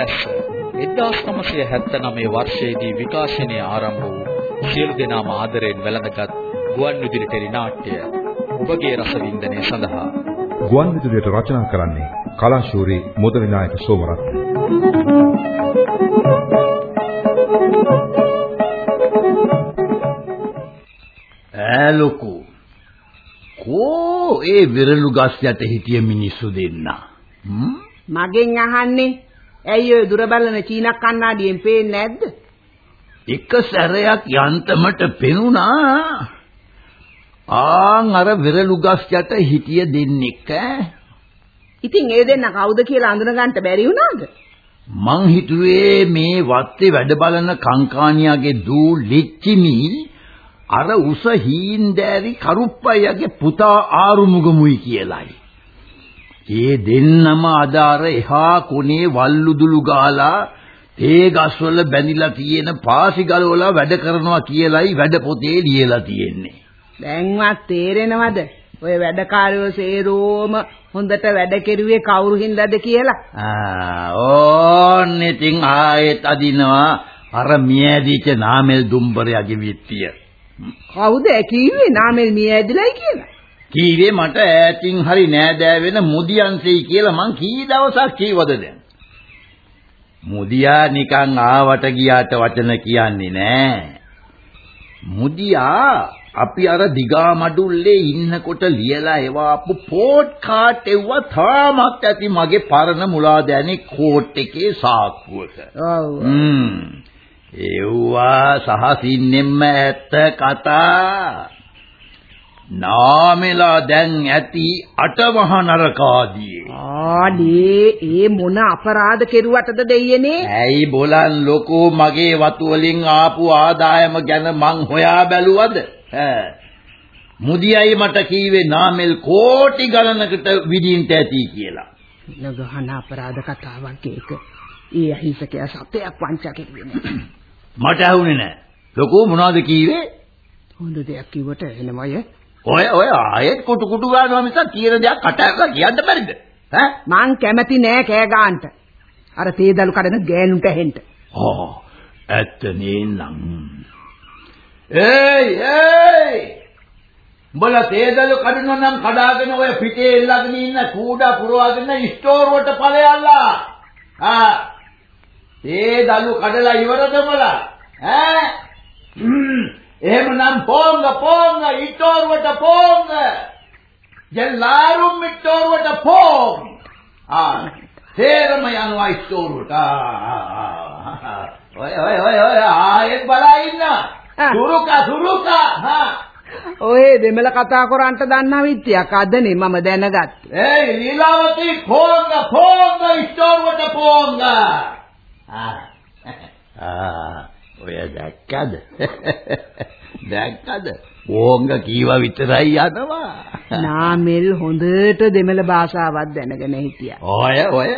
වැලැස්ස 1979 වර්ෂයේදී විකාශනය ආරම්භ වූ සියලු දෙනාම ආදරයෙන් වැළඳගත් ගුවන් විදුලි ටෙලි නාට්‍ය ඔබගේ රසවින්දනය සඳහා. ගුවන් විදුලියට රචනා කරන්නේ කලාශූරී මුදලිනායක සෝමරත්න. ඈ ලොකු කෝ ඒ විරලු ගස් යට හිටිය මිනිස්සු දෙන්න? මගෙන් අහන්නේ ඇයි ඔය දුර බලන චීන කණ්ණාඩියෙන් පේන්නේ නැද්ද? එක සැරයක් යන්තමට පෙනුණා. ආන් අර විරලු ගස් යට හිටිය දෙන්නෙක් ඈ. ඉතින් ඒ දෙන්න කවුද කියලා අඳුනගන්න බැරි වුණාද? මං හිතුවේ මේ වත්තේ වැඩ බලන කංකානියාගේ දූ ලිච්චිමි. අර උස හීන්දෑරි කරුප්පයියාගේ පුතා ආරුමුගමුයි කියලයි. ඒ දෙන්නම අද අර එහා කොනේ වල්ලුදුලු ගාලා ඒ ගස්වල බැඳිලා තියෙන පාසි ගලවලා වැඩ කරනවා කියලයි වැඩ පොතේ ලියලා තියෙන්නේ. දැන්වත් තේරෙනවද? ඔය වැඩකාරයෝ සේරෝම හොඳට වැඩ කෙරුවේ කවුරු හින්දාද කියලා? ආ ඕන් ඉතින් ආයෙත් අදිනවා අර මියැදිච්ච නාමල් දුම්බරයාගේ විත්තිය. කවුද කිව්වේ නාමල් මිය ඇදිලයි කියලා? කීවේ මට ඈතින් හරි නෑදෑ වෙන මුදියන්සෙයි කියලා මං කී දවසක් කීවද දැන්? මුදියා නිකන් ආවට ගියාට වචන කියන්නේ නෑ. මුදියා අපි අර දිගා මඩුල්ලේ ඉන්නකොට ලියලා එවාපු පෝට් කාට් එව්ව තාමත් ඇති මගේ පරණ මුලාදෑනි කෝට් එකේ සාක්කුවක. ඔව්. හ්ම්. එව්වා සහසින්නෙම්ම ඇත්ත කතා. නාමෙලා දැන් ඇති අටවහ නරකාදී. ආඩේ ඒ මොන අපරාධ කෙරුවටද දෙයියනේ? ඇයි බොලන් ලොකෝ මගේ වතු වලින් ආපු ආදායම ගැන මං හොයා බැලුවද? මුදියයි මට කීවේ නාමල් කෝටි ගණනකට විදින්ට ඇති කියලා. නගහන අපරාධ කතාවක් ඒක. ඒ අහිංසකයා සත්‍යයක් වංචා කෙරුවේ නෑ. මට ඇහුනේ නෑ. ලොකෝ මොනවද කීවේ? හොඳ දෙයක් කිව්වට එනමය. ඔය ඔය ආයෙත් කුටු කුටු ගන්නවා මිසක් කියන දෙයක් කට ඇරලා කියන්න බැරිද? ඈ? මං කැමති නෑ කෑ ගන්නට. අර තේදලු කඩන ගෑනුන්ට හෙන්න. ඕ ඇත්ත නේනම්. ඒයි ඒයි! උඹලා තේදලු කඩනවා නම් කඩාගෙන ඔය පිටේ එල්ලගෙන ඉන්න කූඩා පුරවාගෙන ස්ටෝරුවට ඵලයල්ලා. ආ තේදලු කඩලා ඉවරද උඹලා? ඈ? එහෙමනම් පොංග පොංග ඉටෝරුවට පොංග. ජෙල්ලාරුම් ඉටෝරුවට පොංග. ආ තේරම යනවා ඉටෝරුවට ඔය ඔය ඔය ඔය ආයෙත් බලා ඉන්න. සුරුකා සුරුකා. හා ඔය දෙමළ කතා කරන්ට දන්නා විත්‍යක් අදනේ මම දැනගත්තේ. ඒ ලීලාවති පොංග පොංග ඉටෝරුවට පොංග. ආ. ආ ඔය දැක්කද? දැක්කද? ඕංග කීවා විතරයි යනවා. නාමල් හොඳට දෙමළ භාෂාවක් දැනගෙන හිටියා. ඔය ඔය.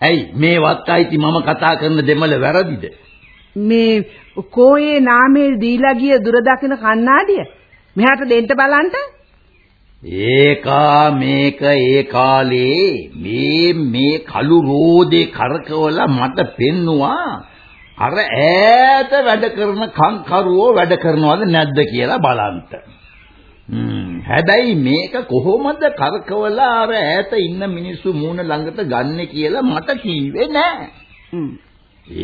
ඇයි මේ වත්තයිති මම කතා කරන දෙමළ වැරදිද? මේ කෝයේ නාමල් දීලා ගිය දුර දකින කණ්ණාඩිය මෙහාට දෙන්න බලන්න. ඒකා මේක ඒ කාලේ මේ මේ කළු රෝදේ කරකවලා මට පෙන්නවා අර ඈත වැඩ කරන කංකරුවෝ වැඩ කරනවද නැද්ද කියලා බලන්න. හැබැයි මේක කොහොමද කරකවලා අර ඈත ඉන්න මිනිස්සු මූණ ළඟට ගන්නෙ කියලා මට කිව්වේ නෑ.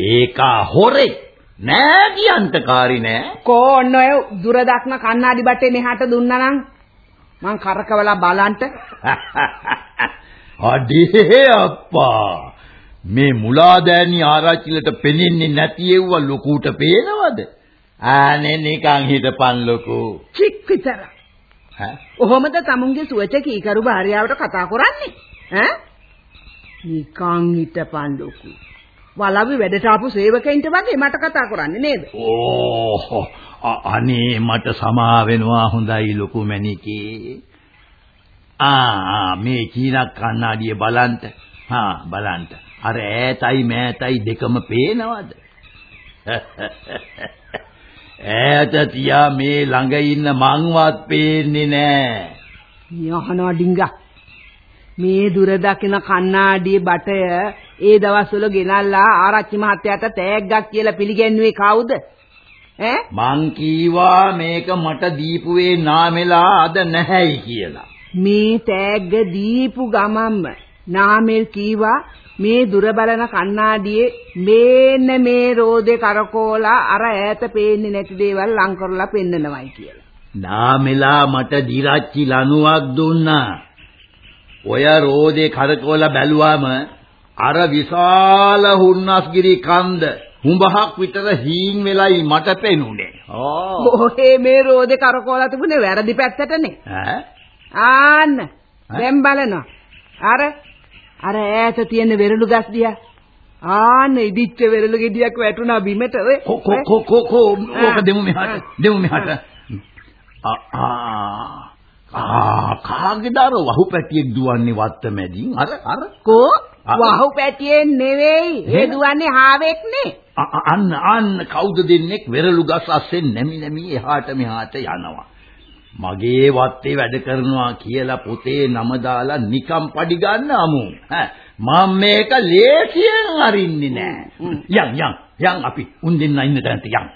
ඒක හොරේ නෑ කියන්තකාරි නෑ. කෝ ඔන්න ඔය දුර දක්න කණ්ණාඩි බටේ මෙහාට දුන්නා නම් මං කරකවලා බලන්න. අඩේ අප්පා මේ මුලාදෑනි ආරච්චිලට පෙනෙන්නේ නැති ඒව ලොකුට පේනවද? ආනේ නිකන් හිටපන් ලොකු. චික් විතර. ඈ? ඔහොමද තමුන්ගේ සුවච කීකරු භාර්යාවට කතා කරන්නේ? ඈ? නිකන් හිටපන් ලොකු. වලවි වැඩට ආපු සේවකයින්ට වගේ මට කතා කරන්නේ නේද? ඕ අනේ මට සමා වෙනවා හොඳයි ලොකු මැනිකේ. ආ මේ චීනක් කන්නාඩිය බලන්න. හා බලන්න. අර ඈතයි මෑතයි දෙකම පේනවද? ඈත තියා මේ ළඟ ඉන්න මංවත් පේන්නේ නෑ. යහනවා ඩිංගා. මේ දුර දකින කණ්ණාඩියේ බටය ඒ දවස්වල ගෙනල්ලා ආරච්චි මහත්තයාට තෑග්ගක් කියලා පිළිගැන්නුවේ කවුද? ඈ? මං කීවා මේක මට දීපුවේ නාමෙලා අද නැහැයි කියලා. මේ තෑග්ග දීපු ගමම්ම නාමල් කීවා මේ දුර බලන කණ්ණාඩියේ මේන්න මේ රෝදේ කරකෝලා අර ඈත පේන්නේ නැති දේවල් ලං කරලා පෙන්නනවයි කියලා. නාමෙලා මට දිරච්චි ලණුවක් දුන්නා. ඔය රෝදේ කරකෝලා බැලුවාම අර විශාල හුන්නස්ගිරි කන්ද හුඹහක් විතර හීන් වෙලයි මට පෙනුනේ. ඕ. ඔහේ මේ රෝදේ කරකෝලා තිබුණේ වැරදි පැත්තටනේ. ඈ? ආන්න දැන් බලනවා. අර අර ඈත තියෙන වෙරළු ගස් දිහා. ආන්න ඉදිච්ච වෙරළු ගෙඩියක් වැටුණා බිමට ඔය. කො කො කො කො ඕක දෙමු මෙහාට. දෙමු මෙහාට. ආ ආ කාගේද අර වහු පැටියෙක් දුවන්නේ වත්ත මැදින් අර අර කෝ. වහු පැටියෙන් නෙවෙයි. ඒ දුවන්නේ හාවෙක්නේ. අන්න අන්න කවුද දෙන්නෙක් වෙරළු ගස් අස්සෙන් නැමි නැමි එහාට මෙහාට යනවා. මගේ වත්තේ වැඩ කරනවා කියලා පොතේ නම දාලා නිකම් පඩි ගන්න අමු. මම මේක ලේසියෙන් අරින්නේ නෑ. යන් යන් යන් අපි උන් දෙන්න ඉන්න තැනට යන්.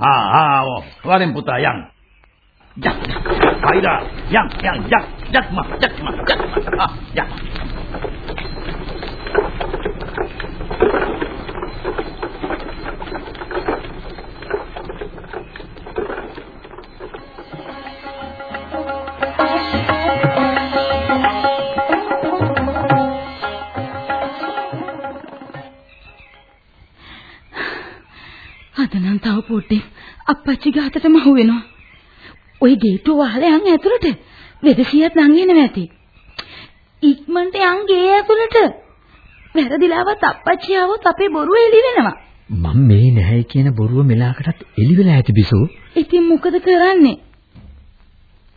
ආ ආ ඔව් වරෙන් පුතා යන්. යන් අයිදා යන් යන් යන් යක්ම යක්ම යක්ම ආ යන්. පොඩ්ඩෙන් අප්පච්චිගේ අතටම අහු වෙනවා. ওই ගේට්ටුව වහලා යන් ඇතුළට. වෙදසියත් නම් එනවා ඇති. ඉක්මනට යන් ගේ ඇතුළට. වැරදිලාවත් අප්පච්චි ආවොත් අපේ බොරුව එළි වෙනවා. මම මේ නැහැ කියන බොරුව මෙලාකටත් එලි වෙලා ඇති බිසෝ. ඉතින් මොකද කරන්නේ?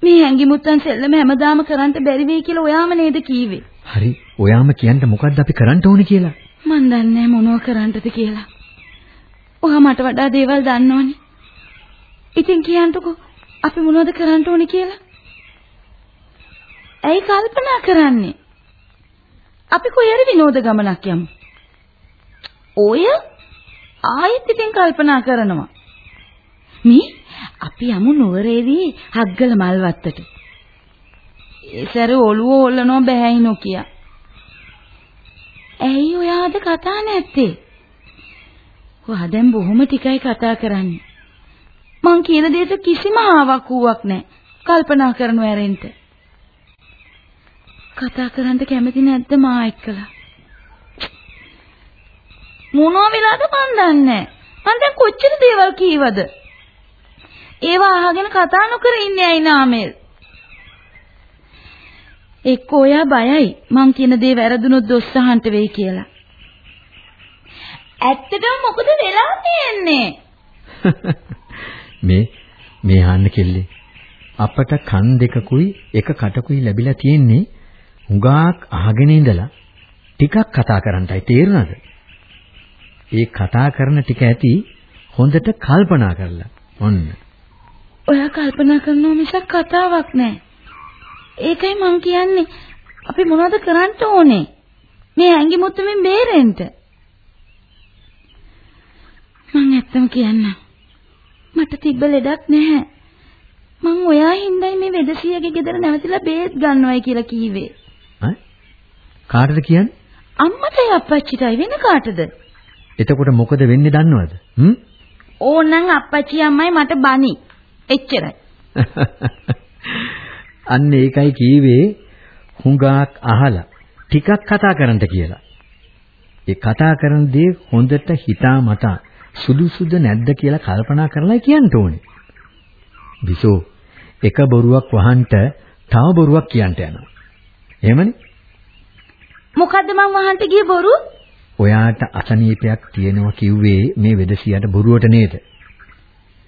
මේ හැංගිමුත්තන් සෙල්ලම හැමදාම කරන්න බැරි වෙයි කියලා ඔයාම නේද කීවේ? හරි, ඔයාම කියන්න මොකද්ද අපි කරන්න ඕනේ කියලා. මන් දන්නේ මොනව කරන්නද කියලා. ඔයා මට වඩා දේවල් දන්නවනේ. ඉතින් කියන්නකෝ අපි මොනවද කරන්න ඕනේ කියලා? ඇයි කල්පනා කරන්නේ? අපි කොහේ විනෝද ගමනක් යමු. ඔය ආයෙත් ඉතින් කල්පනා කරනවා. මේ අපි යමු නුවරේදී හග්ගල මල් වත්තට. ඒ සැර ඔළුව හොල්ලනෝ බෑයි නොකිය. ඇයි ඔයාද කතා නැත්තේ? ඔයා දැන් බොහොම ටිකයි කතා කරන්නේ. මං කියන දේට කිසිම ආවක් ඌවක් නැහැ. කල්පනා කරනව ඇරෙන්න. කතා කරන්න කැමති නැද්ද මා එක්කලා? මොනවා වෙලාද මන් දන්නේ මං දැන් කොච්චර දේවල් කීවද? ඒවා අහගෙන කතා නොකර ඉන්නේ ඇයි නාමල්? එක්ක ඔයා බයයි මං කියන දේ වැරදුනොත් දොස් අහන්න වෙයි කියලා. ඇත්තටම මොකද වෙලා තියෙන්නේ? මේ මේ අහන්න කෙල්ලේ. අපට කන් දෙකකුයි එක කටකුයි ලැබිලා තියෙන්නේ හුඟක් අහගෙන ඉඳලා ටිකක් කතා කරන්නයි තේරුණාද? ඒ කතා කරන ටික ඇති හොඳට කල්පනා කරලා. ඔන්න. ඔයා කල්පනා කරනවා මිසක් කතාවක් නෑ. ඒකයි මං කියන්නේ අපි මොනවද කරන්න ඕනේ? මේ ඇඟි මුත්තමින් බේරෙන්න. මං ඇත්තම කියන්න. මට තිබ්බ ලෙඩක් නැහැ. මං ඔයා හින්දායි මේ වෙදසියගේ ගෙදර නැවතිලා බේත් ගන්නවයි කියලා කීවේ. ඈ? කාටද කියන්නේ? අම්මටයි අප්පච්චිටයි වෙන කාටද? එතකොට මොකද වෙන්නේ දන්නවද? හ්ම්? ඕනනම් අප්පච්චි අම්මයි මට බනි. එච්චරයි. අන්න ඒකයි කීවේ හුඟක් අහලා ටිකක් කතා කරන්න කියලා. ඒ කතා කරන දේ හොඳට හිතාමතා සුදුසුද නැද්ද කියලා කල්පනා කරලා කියන්න ඕනේ. විසෝ එක බොරුවක් වහන්ට තව බොරුවක් කියන්න යනවා. එහෙමනේ? මොකද්ද මං වහන්ට ගියේ බොරු? ඔයාට අසනීපයක් තියෙනවා කිව්වේ මේ වෙදසියට බොරුවට නේද?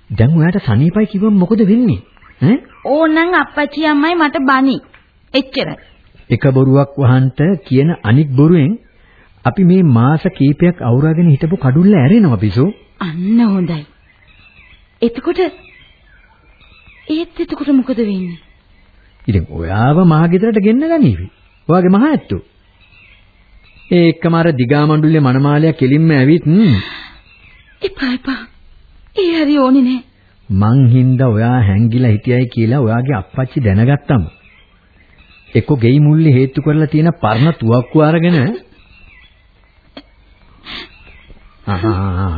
දැන් ඔයාට සනීපයි කිව්වම මොකද වෙන්නේ? ඈ? ඕනනම් අප්පච්චි අම්මයි මට බනි. එච්චරයි. එක බොරුවක් වහන්ට කියන අනික් බොරුවෙන් අපි මේ මාස කීපයක් අවුරාගෙන හිටපු කඩුල්ල ඇරෙනවා බිසෝ. අන්න හොඳයි. එතකොට ඒත් එතකොට මොකද වෙන්නේ? ඉතින් ඔයාව මා ගෙදරට ගෙන්න ගනීවි. ඔයාගේ මහ ඇත්තෝ. ඒ එක්කම අර දිගාමඬුල්ලේ මනමාලයා කෙලින්ම ඇවිත් එපා එපා. ඒ හරි ඕනේ නෑ. මං හින්දා ඔයා හැංගිලා හිටියයි කියලා ඔයාගේ අප්පච්චි දැනගත්තම එක්ක ගෙයි මුල්ලේ හේතු කරලා තියෙන පරණ තුවක්කු අරගෙන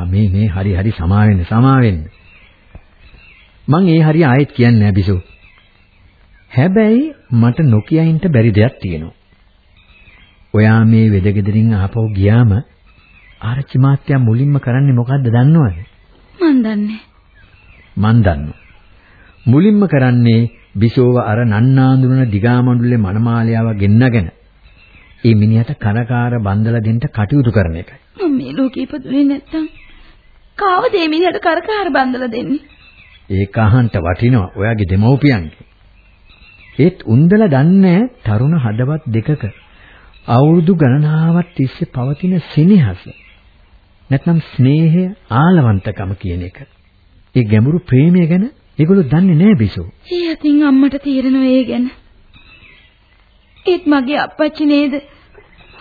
මේ මේ හරි හරි සමා වෙන්න සමා වෙන්න මං ඒ හරිය ආයෙත් කියන්නේ නෑ බිසෝ හැබැයි මට නොකියින්ට බැරි දෙයක් තියෙනවා ඔයා මේ වෙදගෙදරින් ආපහු ගියාම ආරච්චි මාත්‍යා මුලින්ම කරන්නේ මොකද්ද දන්නවද මන් දන්නේ. මන් දන්නවා. මුලින්ම කරන්නේ බිසෝව අර නන්නාඳුනන දිගාමඬුල්ලේ මනමාලයාව ගෙන්නගෙන ඒ මිනිහට කරකාර බන්දලා දෙන්න කටයුතු කරන එකයි. මම මේ ලෝකේ ඉපදුනේ නැත්තම් කාවද මේ මිනිහට කරකාර බන්දලා දෙන්නේ? ඒක අහන්ට වටිනවා ඔයාගේ දෙමව්පියන්ගේ. ඒත් උන්දලා දන්නේ තරුණ හදවත් දෙකක අවුරුදු ගණනාවක් තිස්සේ පවතින සෙනෙහස. නැත්නම් ස්නේහය ආලවන්තකම කියන එක. ඒ ගැඹුරු ප්‍රේමය ගැන ඒගොල්ලෝ දන්නේ නැහැ බිසෝ. ඒ අතින් අම්මට තීරණව ඒ ගැන. ඒත් මගේ අප්පච්චි නේද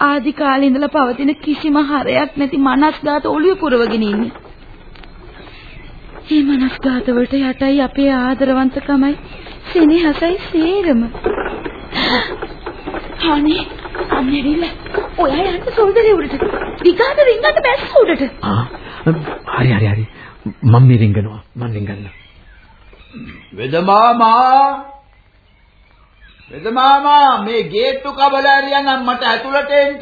ආදි කාලේ ඉඳලා පවතින කිසිම හරයක් නැති මනස්ගත ඔළුවේ පුරවගෙන ඉන්නේ. මේ මනස්ගත වලට යටයි අපේ ආදරවන්තකමයි සෙනෙහසයි සේරම. අනේ අන්නේවිල ඔයා යන්න සොල්දරේ උඩට. දිගාට රින්ගන්න බැස්ස උඩට. ආ හරි හරි හරි. මම මේ රින්ගනවා. මම රින්ගන්නවා. වෙද මාමා වෙද මාමා මේ ගේට්ටු කබලාරියා නම් මට ඇතුළට එන්න.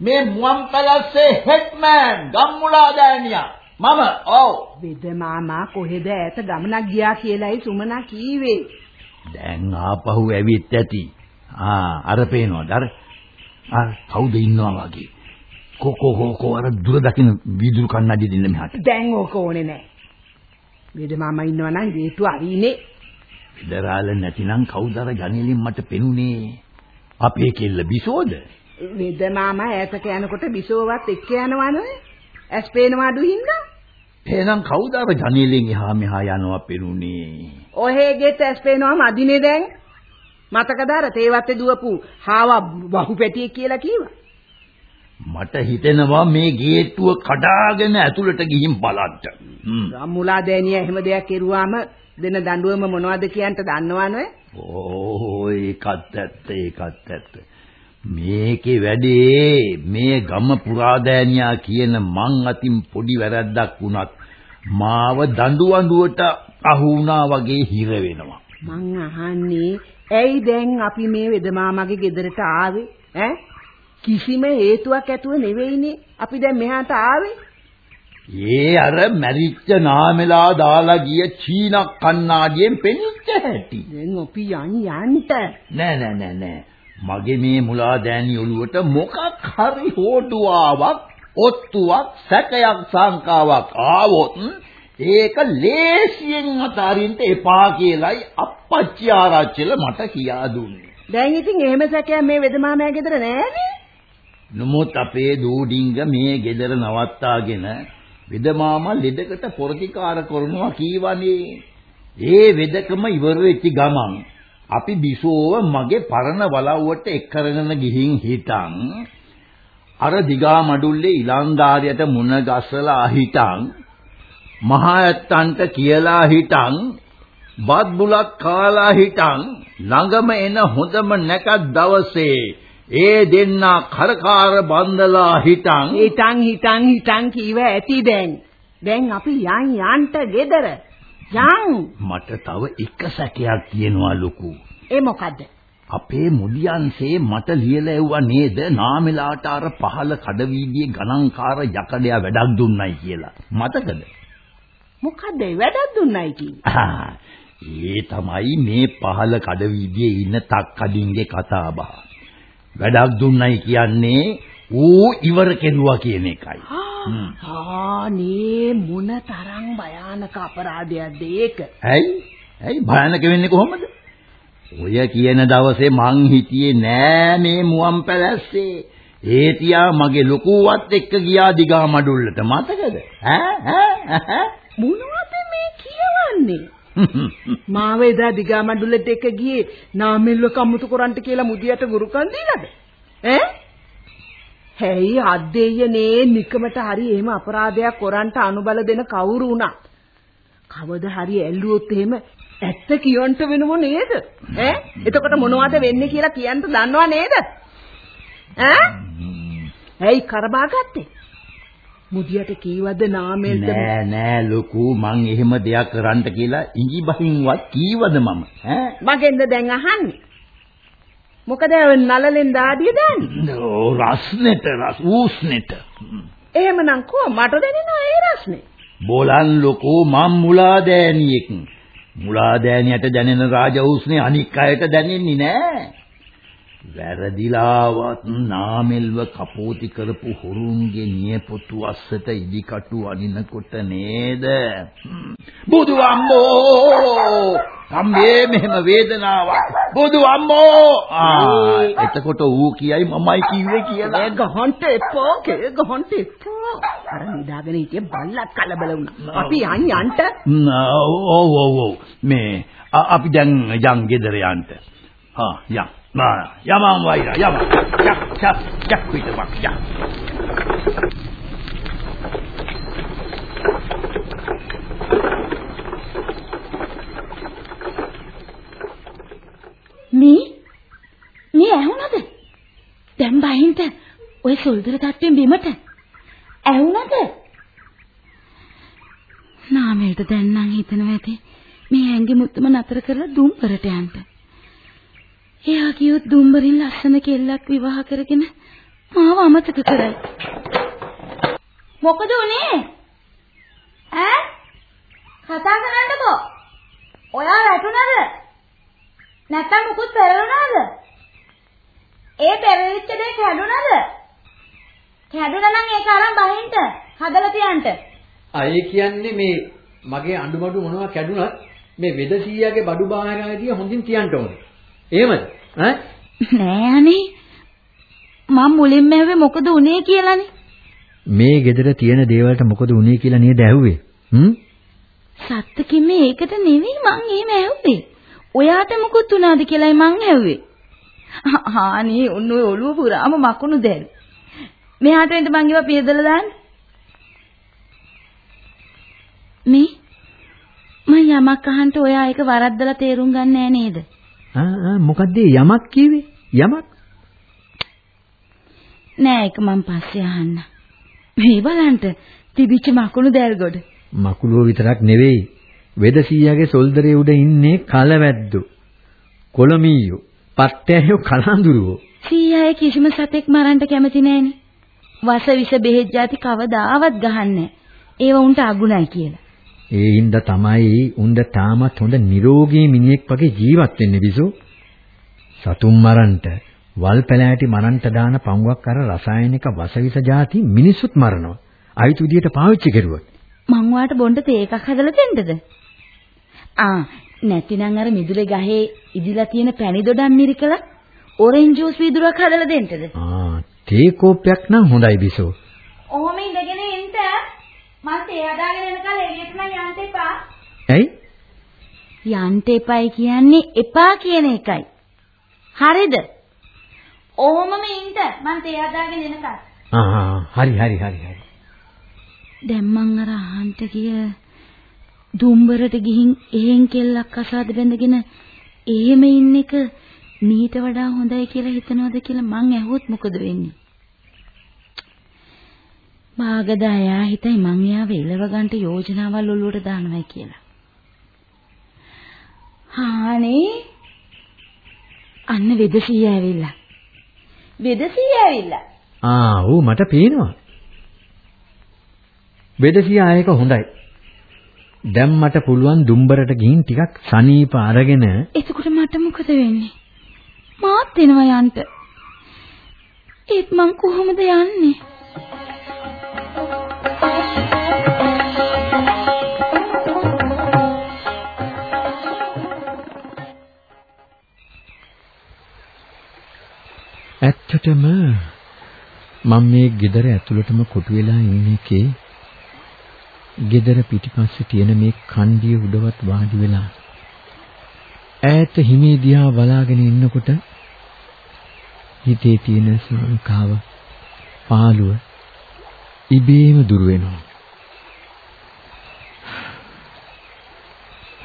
මේ මුවන් පැලස්සේ හෙඩ්මෑන් ගම්මුලා දෑනියා. මම ඔව්. වෙද මාමා කොහෙද ඈත ගමනක් ගියා කියලායි සුමනා කීවේ. දැන් ආපහු ඇවිත් ඇති. ආ අර පේනවද? අර අර කවුද ඉන්නවා වගේ? කොකෝ කොකෝ අර දුර දකින්න වීදුරු කන්නඩිය දෙන්න මෙහාට? දැන් ඕක ඕනේ නැහැ. වෙද මාමා ඉන්නවා නම් ගේට්ටුව අරිනේ. ඉදරාල නැතිනම් කවුද අර ජනේලෙන් මට පෙනුනේ අපේ කෙල්ල බිසෝද වෙද මාමා ඈතක යනකොට බිසෝවත් එක්ක යනවනේ. ඇස් පේනවා අඩු හින්දා. එහෙනම් කවුද අර ජනේලෙන් එහා මෙහා යනවා පෙනුනේ ඔහේ ගෙත් ඇස් පේනවා මදිනේ දැන්. මතකද අර තේවත්තේ දුවපු හාවා බහු පැටියෙක් කියලා කිව්වා. මට හිතෙනවා මේ ගේට්ටුව කඩාගෙන ඇතුළට ගිහින් බලන්න. හ්ම්. ගම්මුලා දෑනියා එහෙම දෙයක් කෙරුවාම දෙන දඬුවම මොනවද කියන්ට දන්නවනේ. ඕ ඒකත් ඇත්ත ඒකත් ඇත්ත. මේකේ වැඩේ මේ ගම පුරාදෑනියා කියන මං අතින් පොඩි වැරද්දක් වුණත් මාව දඬු වඬුවට අහු වුණා වගේ හිර වෙනවා. මං අහන්නේ ඇයි දැන් අපි මේ වෙදමාමගේ ගෙදරට ආවේ ඈ කිසිම හේතුවක් ඇතුව නෙවෙයිනේ අපි දැන් මෙහාට ආවේ ඒ අර මැරිච්ච නාමෙලා දාලා ගිය චීන කන්නාඩියෙන් පෙනිච්ච හැටි. දැන් අපි යන් යන්ට නෑ නෑ නෑ නෑ. මගේ මේ මුලා දෑනි ඔළුවට මොකක් හරි හෝඩුවාවක්, ඔත්තුවක්, සැකයක් සංකාවක් ආවොත් ඒක ලේසියෙන් අතාරින්න එපා කියලයි අප්පච්චි ආරච්චිල මට කියා දුන්නේ. දැන් ඉතින් එහෙම සැකයක් මේ වෙදමාමයා ගෙදර නෑනේ නමුත් අපේ දූඩිංග මේ ගෙදර නවත්තාගෙන වෙදමාමා ලෙඩකට පොරතිකාර කරනවා කීවනේ. ඒ වෙදකම ඉවර වෙච්ච ගමන් අපි බිසෝව මගේ පරණ වලව්වට එක් කරගෙන ගිහින් හිටන් අර දිගා මඩුල්ලේ ඉලන්දාරියට මුණ ගස්සලා හිටන් මහා ඇත්තන්ට කියලා හිටන් බත් බුලත් කාලා හිටන් ළඟම එන හොඳම නැකත් දවසේ ඒ දෙන්නා කරකාර බන්දලා හිටන් හිටන් හිටන් හිටන් කීව ඇති දැන්. දැන් අපි යන් යන්ට ගෙදර. යන්. මට තව එක සැකයක් තියෙනවා ලොකු. ඒ මොකද්ද? අපේ මුදියන්සේ මට ලියලා එව්වා නේද? නාමෙලාට අර පහල කඩවීදියේ ගණන්කාර යකඩයා වැඩක් දුන්නයි කියලා. මතකද? මොකද්ද වැඩක් දුන්නයි කිව්වේ? ඒ තමයි මේ පහල කඩවීදියේ ඉන්න තක්කඩින්ගේ කතා බහ වැඩක් දුන්නයි කියන්නේ ඌ ඉවර කෙරුවා කියන එකයි. ආනේ මොන තරම් භයානක අපරාධයක්ද ඒක? ඇයි? ඇයි භයානක වෙන්නේ කොහොමද? ඔය කියන දවසේ මං හිටියේ නෑ මේ මුවන් පැලැස්සේ. ඒ තියා මගේ ලොකුවත් එක්ක ගියා දිගා මඩුල්ලට. මතකද? ඈ ඈ ඈ. මොනවද මේ කියවන්නේ මාව එදා දිගමඩුලට එක ගියේ නාමෙල්ව කම්මුතු කරන්ට කියලා මුදියට ගුරුකන් දීලාද? ඈ? හැයි අද්දෙයනේ නිකමට හරි එහෙම අපරාධයක් කරන්ට අනුබල දෙන කවුරු වුණත් කවද හරි ඇල්ලුවොත් එහෙම ඇත්ත කියවන්න වෙනව නේද? ඈ? එතකොට මොනවද වෙන්නේ කියලා කියන්න දන්නව නේද? ඈ? ඇයි කරබා ගත්තේ? මුදියට කීවද නාමෙල්ද නෑ නෑ ලොකු මං එහෙම දෙයක් කරන්න කියලා ඉඟි බහින්වත් කීවද මම? ඈ? මගෙන්ද දැන් අහන්නේ? මොකද නලලෙන් දාඩිය දාන්නේ? නෝ රස්නෙට රස් ඌස්නෙට. එහෙමනම් කො මට දැනෙනවා ඒ රස්නේ. බෝලන් ලොකෝ මම් මුලා දෑනියෙක්. මුලා දෑනියට දැනෙන රාජ ඌස්නේ අනික් අයට දැනෙන්නේ නෑ වැරදිලාවත් නාමෙල්ව කපෝති කරපු හොරුන්ගේ නියපොතු අස්සට ඉදිකටු අනිනකොට නේද? බුදු අම්මෝ! සම්මේ මෙහෙම වේදනාවක්. බුදු අම්මෝ! ආ එතකොට ඌ කියයි මමයි කිව්වේ කියලා. ඒ ගහන්ට එපෝ කේ ගහන්ට එපෝ. අර නිදාගෙන හිටිය බල්ලක් කලබල වුණා. අපි යන් යන්ට. ඔව් ඔව් ඔව්. මේ අපි දැන් යන් ගෙදර යන්න හා යන් මා යමන් වෛරා යමන් යක් යක් යක් පිටවක් යක් මේ මේ ඇහුණද? දැන් බහින්ට ඔය සොල්දර තට්ටුවෙන් බිමට ඇහුණද? නාමයට දැන් නම් හිතනවා ඇති මේ ඇඟි මුත්තම නතර කරලා දුම්බරට යන්න. කියොත් දුම්බරින් ලස්සන කෙල්ලක් විවාහ කරගෙන මාව අමතක කරයි. මොකද උනේ? ඈ? කතා කරන්නකෝ. ඔයා වැටුණාද? නැත්තම් මුකුත් පෙරළුණාද? ඒ පෙරලිච්ච දේ කැඩුනද? කැඩුනා නම් ඒක අරන් බහින්ට හදලා තියන්න. අය කියන්නේ මේ මගේ අඬබඩු මොනවා කැඩුනත් මේ වෙදසීයාගේ බඩු බාහිරාදී හොඳින් තියන්න ඕනේ. එහෙමද? ඈ? නෑ අනේ. මම මුලින්ම ඇහුවේ මොකද උනේ කියලානේ. මේ ගෙදර තියෙන දේවල්ට මොකද උනේ කියලා නේද ඇහුවේ? හ්ම්? සත්‍යකින් මේකට නෙවෙයි මං එහෙම ඇහුවේ. ඔයාට මොකුත් උනාද කියලායි මං ඇහුවේ. හානේ උන් ඔය ඔළුව පුරාම මකුණු දැන්. මෙහාට එන්න මං ඒවා පියදලා දාන්න. මේ මම යමක් අහන්න ඔයා ඒක වරද්දලා තේරුම් ගන්නෑ නේද? ආ මොකද්ද යමක් කිව්වේ? යමක්? නෑ ඒක මං පස්සේ අහන්න. මේ බලන්න තිබිච්ච මකුණු දැල්ගොඩ. මකුළුව විතරක් නෙවෙයි වෙදසීයාගේ සොල්දරේ උඩ ඉන්නේ කලවැද්දෝ කොළමීයෝ පට්ටෑයෝ කලඳුරුවෝ සීයායේ කිසිම සතෙක් මරන්න කැමති නෑනේ වස විස බෙහෙත් ಜಾති කවදාවත් ගහන්නේ ඒව උන්ට අගුණයි කියලා ඒ හින්දා තමයි උන්ද තාමත් හොඳ නිරෝගී මිනිහෙක් වගේ ජීවත් වෙන්නේ විසෝ. සතුන් මරන්ට වල් පැලෑටි මරන්ට දාන පංගුවක් අර රසායනික වසවිස ಜಾති මිනිසුත් මරනවා. අයිතු විදියට පාවිච්චි කරුවොත්. මං වාට බොන්න තේ එකක් හදලා දෙන්නද? ආ නැතිනම් අර මිදුලේ ගහේ ඉදිලා තියෙන පැණි දොඩම් මිරිකලා ඔරෙන්ජ් ජූස් වීදුරුවක් හදලා දෙන්නද? ආ තේ කෝප්පයක් නම් හොඳයි බිසෝ. ඔහොම ඉඳගෙන ඉන්න මම තේ හදාගෙන එනකල් එළියට නම් යන්න එපා. ඇයි? යන්න එපයි කියන්නේ එපා කියන එකයි. හරිද? ඔහොමම ඉන්න මම තේ හදාගෙන එනකල්. ආ හරි හරි හරි හරි. දැන් මං අර අහන්ට ගිය දුම්බරට ගිහින් එහෙන් කෙල්ලක් අසාද බැඳගෙන එහෙම ඉන්න එක මීට වඩා හොඳයි කියලා හිතනවද කියලා මං ඇහුවොත් මොකද වෙන්නේ? මාගදයා හිතයි මං යාව එලව ගන්නට යෝජනාවල් ඔලුවට දානවයි කියලා. හානේ අන්න වෙදසිය ඇවිල්ලා. වෙදසිය ඇවිල්ලා. ආ ඌ මට පේනවා. වෙදසිය ආයක හොඳයි. දැන් මට පුළුවන් දුම්බරට ගිහින් ටිකක් සනීප අරගෙන එතකොට මට මොකද වෙන්නේ? මාත් එනවා යන්න. ඒත් මං කොහොමද යන්නේ? ඇත්තටම මම මේ ගෙදර ඇතුළටම කොටු වෙලා ඉන්න එකේ ගෙදර පිටිපස්සේ තියෙන මේ කණ්ඩිය උඩවත් වාඩි වෙලා ඈත හිමේ දිහා බලාගෙන ඉන්නකොට හිතේ තියෙන සංකාව පාළුව ඉබේම දුර වෙනවා.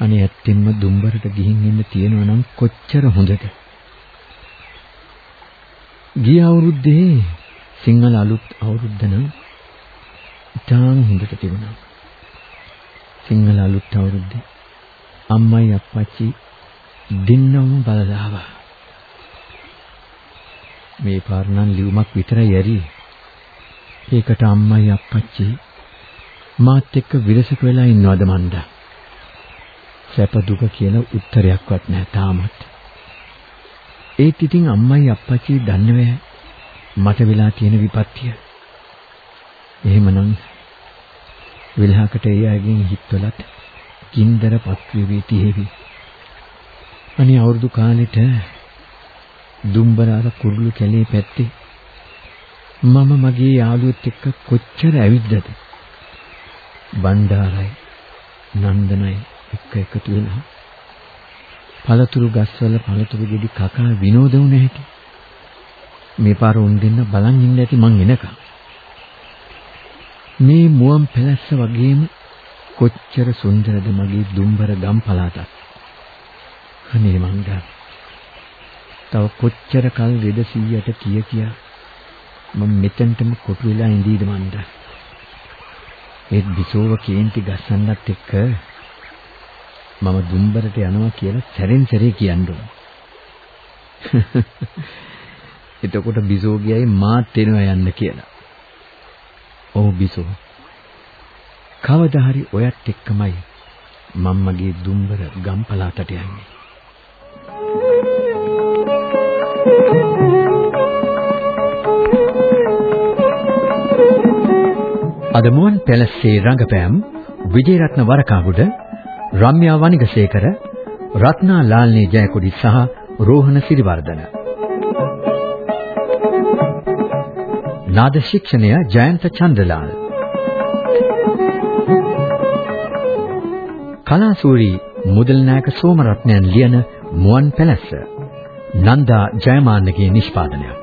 අනේ ඇත්තෙන්ම දුම්බරට ගිහින් ඉන්න තියෙනවා නම් කොච්චර හොඳද. ගිය අවුරුද්දේ සිංහල අලුත් අවුරුද්ද නම් ඉතාම හොඳට තිබුණා. සිංහල අලුත් අවුරුද්දේ අම්මයි අප්පච්චි දෙන්නම බලලා ආවා. මේ පාර නම් ලියුමක් විතරයි ඇරි. ඒකට අම්මයි අප්පච්චි මාත් එක්ක විරසක වෙලා ඉන්නවද මන්දා. සැප දුක කියලා උත්තරයක්වත් නැහැ තාමත්. ඒත් ඉතින් අම්මයි අප්පච්චි දන්නවෑ මට වෙලා තියෙන විපත්තිය. එහෙමනම් විලහකට ඒ අයගෙන් හිටවලත් කින්දර පත්වේවි තිහෙවි. අනේ අවුරුදු කාලෙට දුම්බරාර කුරුළු කැලේ පැත්තේ මම මගේ යාළුවෙක් එක්ක කොච්චර ඇවිද්දද බණ්ඩාරයි නන්දනයි එක්ක එකතු වෙලා පළතුරු ගස්වල පළතුරු ගෙඩි කකා විනෝද වුණ හැටි. මේ පාර උන් දෙන්න බලන් ඉන්න ඇති මං එනකම්. මේ මුවන් පැලැස්ස වගේම කොච්චර සුන්දරද මගේ දුම්බර ගම් පළාතක්. අනේ මංගා තව කොච්චර කල් වෙද 100ට කිය කියා මම මෙතෙන්ටම කොටු වෙලා ඉඳීද මන්ද ඒ බිසෝව කේන්ති ගස්සන්නත් එක්ක මම දුම්බරට යනවා කියලා සැරෙන් සැරේ කියන්න ඕන. එතකොට බිසෝ ගියයි මාත් එනවා යන්න කියලා. ඔව් බිසෝ. කවදා හරි ඔයත් එක්කමයි මම මගේ දුම්බර ගම්පලාතට යන්නේ. අද මුවන් පැලස්සේ රංගපෑම් විජේරත්න වරකාගුඩ රම්‍යා වනිගසේකර රත්නා ලාල්නී ජයකොඩි සහ රෝහණ සිරිවර්ධන. නාද ශික්ෂණය ජයන්ත චන්ද්‍රලාල් කලාසූරි මුදල් නායක සෝමරත්නයන් ලියන මුවන් පැලස්ස. නන්දා ජයමාන්නගේ නිෂ්පාදනයක්.